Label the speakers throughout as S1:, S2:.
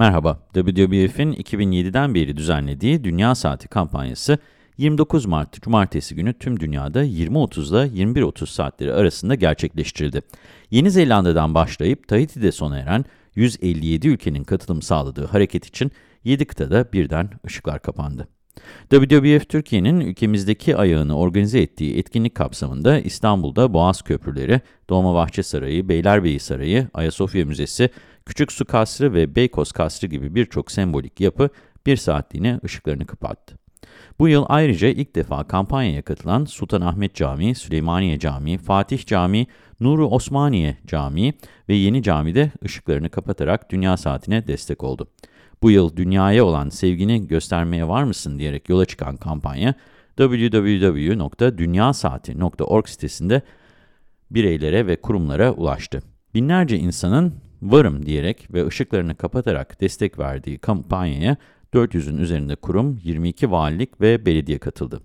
S1: Merhaba, WWF'in 2007'den beri düzenlediği Dünya Saati kampanyası 29 Mart Cumartesi günü tüm dünyada 20.30 ile 21.30 saatleri arasında gerçekleştirildi. Yeni Zelanda'dan başlayıp Tahiti'de sona eren 157 ülkenin katılım sağladığı hareket için 7 kıtada birden ışıklar kapandı. WWF Türkiye'nin ülkemizdeki ayağını organize ettiği etkinlik kapsamında İstanbul'da Boğaz Köprüleri, Dolmabahçe Sarayı, Beylerbeyi Sarayı, Ayasofya Müzesi, Küçük Su Kasrı ve Beykoz Kasrı gibi birçok sembolik yapı bir saatliğine ışıklarını kapattı. Bu yıl ayrıca ilk defa kampanyaya katılan Sultanahmet Camii, Süleymaniye Camii, Fatih Camii, Nuru Osmaniye Camii ve Yeni Cami'de ışıklarını kapatarak Dünya Saati'ne destek oldu. Bu yıl dünyaya olan sevgini göstermeye var mısın diyerek yola çıkan kampanya, www.dünyasaati.org sitesinde bireylere ve kurumlara ulaştı. Binlerce insanın varım diyerek ve ışıklarını kapatarak destek verdiği kampanyaya 400'ün üzerinde kurum, 22 valilik ve belediye katıldı.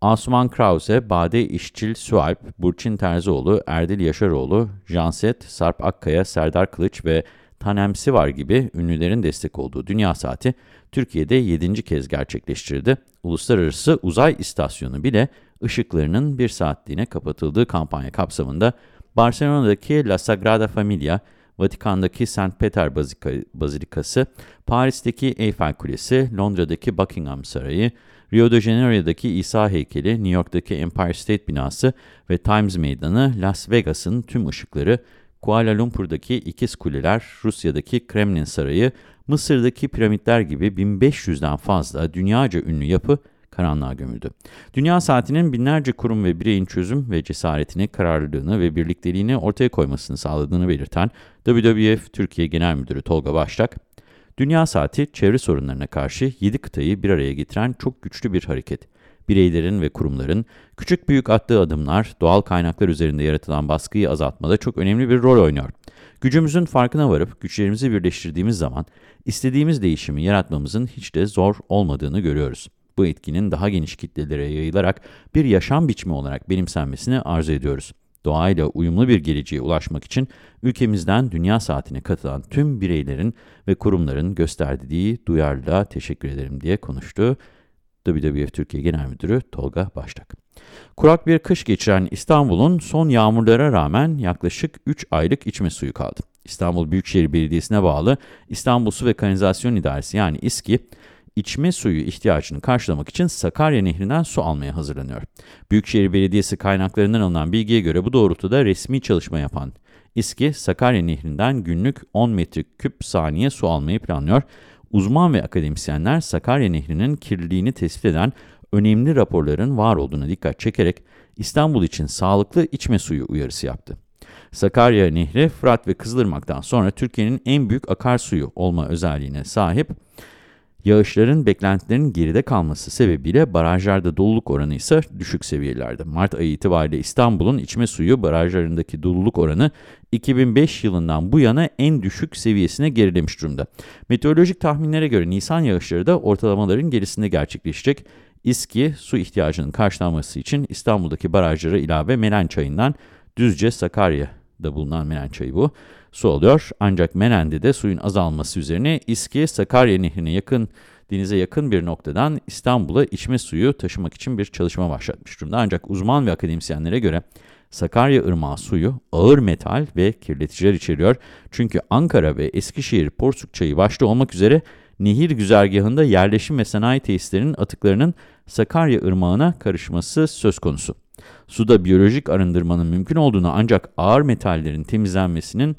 S1: Asuman Krause, Bade İşçil Sualp, Burçin Terzioğlu, Erdil Yaşaroğlu, Janset, Sarp Akkaya, Serdar Kılıç ve Tanem Sivar gibi ünlülerin destek olduğu Dünya Saati, Türkiye'de 7. kez gerçekleştirildi. Uluslararası Uzay İstasyonu bile ışıklarının bir saatliğine kapatıldığı kampanya kapsamında Barcelona'daki La Sagrada Familia, Vatikan'daki St. Peter Bazilikası, Paris'teki Eiffel Kulesi, Londra'daki Buckingham Sarayı, Rio de Janeiro'daki İsa heykeli, New York'taki Empire State binası ve Times Meydanı, Las Vegas'ın tüm ışıkları, Kuala Lumpur'daki ikiz kuleler, Rusya'daki Kremlin Sarayı, Mısır'daki piramitler gibi 1500'den fazla dünyaca ünlü yapı karanlığa gömüldü. Dünya Saati'nin binlerce kurum ve bireyin çözüm ve cesaretini, kararlılığını ve birlikteliğini ortaya koymasını sağladığını belirten WWF Türkiye Genel Müdürü Tolga Baştak, Dünya Saati çevre sorunlarına karşı 7 kıtayı bir araya getiren çok güçlü bir hareket. Bireylerin ve kurumların küçük büyük attığı adımlar doğal kaynaklar üzerinde yaratılan baskıyı azaltmada çok önemli bir rol oynuyor. Gücümüzün farkına varıp güçlerimizi birleştirdiğimiz zaman istediğimiz değişimi yaratmamızın hiç de zor olmadığını görüyoruz. Bu etkinin daha geniş kitlelere yayılarak bir yaşam biçimi olarak benimsenmesini arzu ediyoruz. Doğayla uyumlu bir geleceğe ulaşmak için ülkemizden Dünya Saati'ne katılan tüm bireylerin ve kurumların gösterdiği duyarlılığa teşekkür ederim diye konuştu. WWF Türkiye Genel Müdürü Tolga Baştak. Kurak bir kış geçiren İstanbul'un son yağmurlara rağmen yaklaşık 3 aylık içme suyu kaldı. İstanbul Büyükşehir Belediyesi'ne bağlı İstanbul Su ve Kanalizasyon İdaresi yani İSKİ, içme suyu ihtiyacını karşılamak için Sakarya Nehri'nden su almaya hazırlanıyor. Büyükşehir Belediyesi kaynaklarından alınan bilgiye göre bu doğrultuda resmi çalışma yapan İSKİ, Sakarya Nehri'nden günlük 10 metreküp saniye su almayı planlıyor. Uzman ve akademisyenler Sakarya Nehri'nin kirliliğini tespit eden önemli raporların var olduğuna dikkat çekerek İstanbul için sağlıklı içme suyu uyarısı yaptı. Sakarya Nehri, Fırat ve Kızılırmak'tan sonra Türkiye'nin en büyük akarsuyu olma özelliğine sahip. Yağışların beklentilerin geride kalması sebebiyle barajlarda doluluk oranı ise düşük seviyelerde. Mart ayı itibariyle İstanbul'un içme suyu barajlarındaki doluluk oranı 2005 yılından bu yana en düşük seviyesine gerilemiş durumda. Meteorolojik tahminlere göre Nisan yağışları da ortalamaların gerisinde gerçekleşecek. İSKİ su ihtiyacının karşılanması için İstanbul'daki barajlara ilave Melen Çayı'ndan Düzce, Sakarya'da bulunan Melen Çayı bu su alıyor. Ancak Menen'de de suyun azalması üzerine İSKİ, Sakarya Nehri'ne yakın, denize yakın bir noktadan İstanbul'a içme suyu taşımak için bir çalışma başlatmış durumda. Ancak uzman ve akademisyenlere göre Sakarya Irmağı suyu ağır metal ve kirleticiler içeriyor. Çünkü Ankara ve Eskişehir Porsuk Çayı başta olmak üzere nehir güzergahında yerleşim ve sanayi tesislerinin atıklarının Sakarya Irmağı'na karışması söz konusu. Suda biyolojik arındırmanın mümkün olduğunu ancak ağır metallerin temizlenmesinin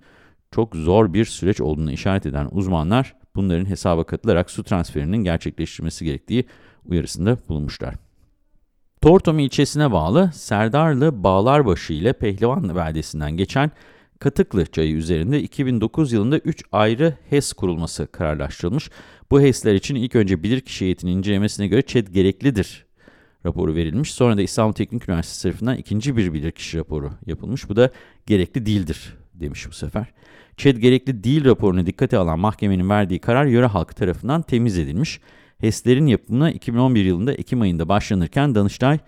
S1: çok zor bir süreç olduğunu işaret eden uzmanlar bunların hesaba katılarak su transferinin gerçekleştirilmesi gerektiği uyarısında bulunmuşlar. Tortum ilçesine bağlı Serdarlı Bağlarbaşı ile Pehlivanlı beldesinden geçen Katıklı çayı üzerinde 2009 yılında 3 ayrı HES kurulması kararlaştırılmış. Bu HES'ler için ilk önce bilirkişi heyetinin incelemesine göre ÇED gereklidir raporu verilmiş. Sonra da İstanbul Teknik Üniversitesi tarafından ikinci bir bilirkişi raporu yapılmış. Bu da gerekli değildir demiş bu sefer. ÇED gerekli değil raporunu dikkate alan mahkemenin verdiği karar yöre halkı tarafından temiz edilmiş. HES'lerin yapımına 2011 yılında Ekim ayında başlanırken Danıştay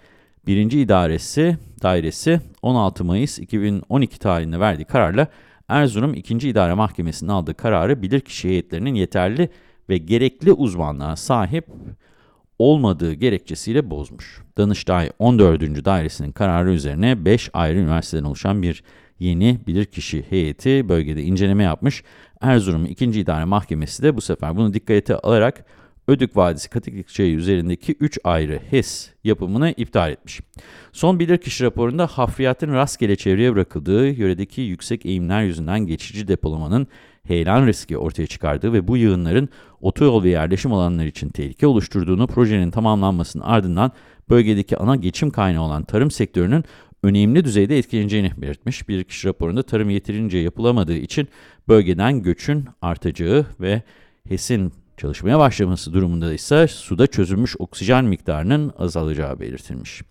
S1: 1. İdaresi Dairesi 16 Mayıs 2012 tarihinde verdiği kararla Erzurum 2. İdare Mahkemesi'nin aldığı kararı bilirkişi heyetlerinin yeterli ve gerekli uzmanlığa sahip olmadığı gerekçesiyle bozmuş. Danıştay 14. Dairesi'nin kararı üzerine 5 ayrı üniversiteden oluşan bir yeni bilirkişi heyeti bölgede inceleme yapmış. Erzurum 2. İdare Mahkemesi de bu sefer bunu dikkate alarak Ödük Vadisi Katıklık Çayı üzerindeki 3 ayrı HES yapımını iptal etmiş. Son bilirkişi raporunda hafriyatın rastgele çevreye bırakıldığı, yöredeki yüksek eğimler yüzünden geçici depolamanın heyelan riski ortaya çıkardığı ve bu yığınların otoyol ve yerleşim alanları için tehlike oluşturduğunu, projenin tamamlanmasının ardından bölgedeki ana geçim kaynağı olan tarım sektörünün önemli düzeyde etkileneceğini belirtmiş. Bilirkişi raporunda tarım yeterince yapılamadığı için bölgeden göçün artacağı ve HES'in çalışmaya başlaması durumunda ise suda çözülmüş oksijen miktarının azalacağı belirtilmiş.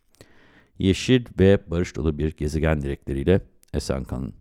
S1: Yeşil ve barış dolu bir gezegen dilekleriyle esen kalın.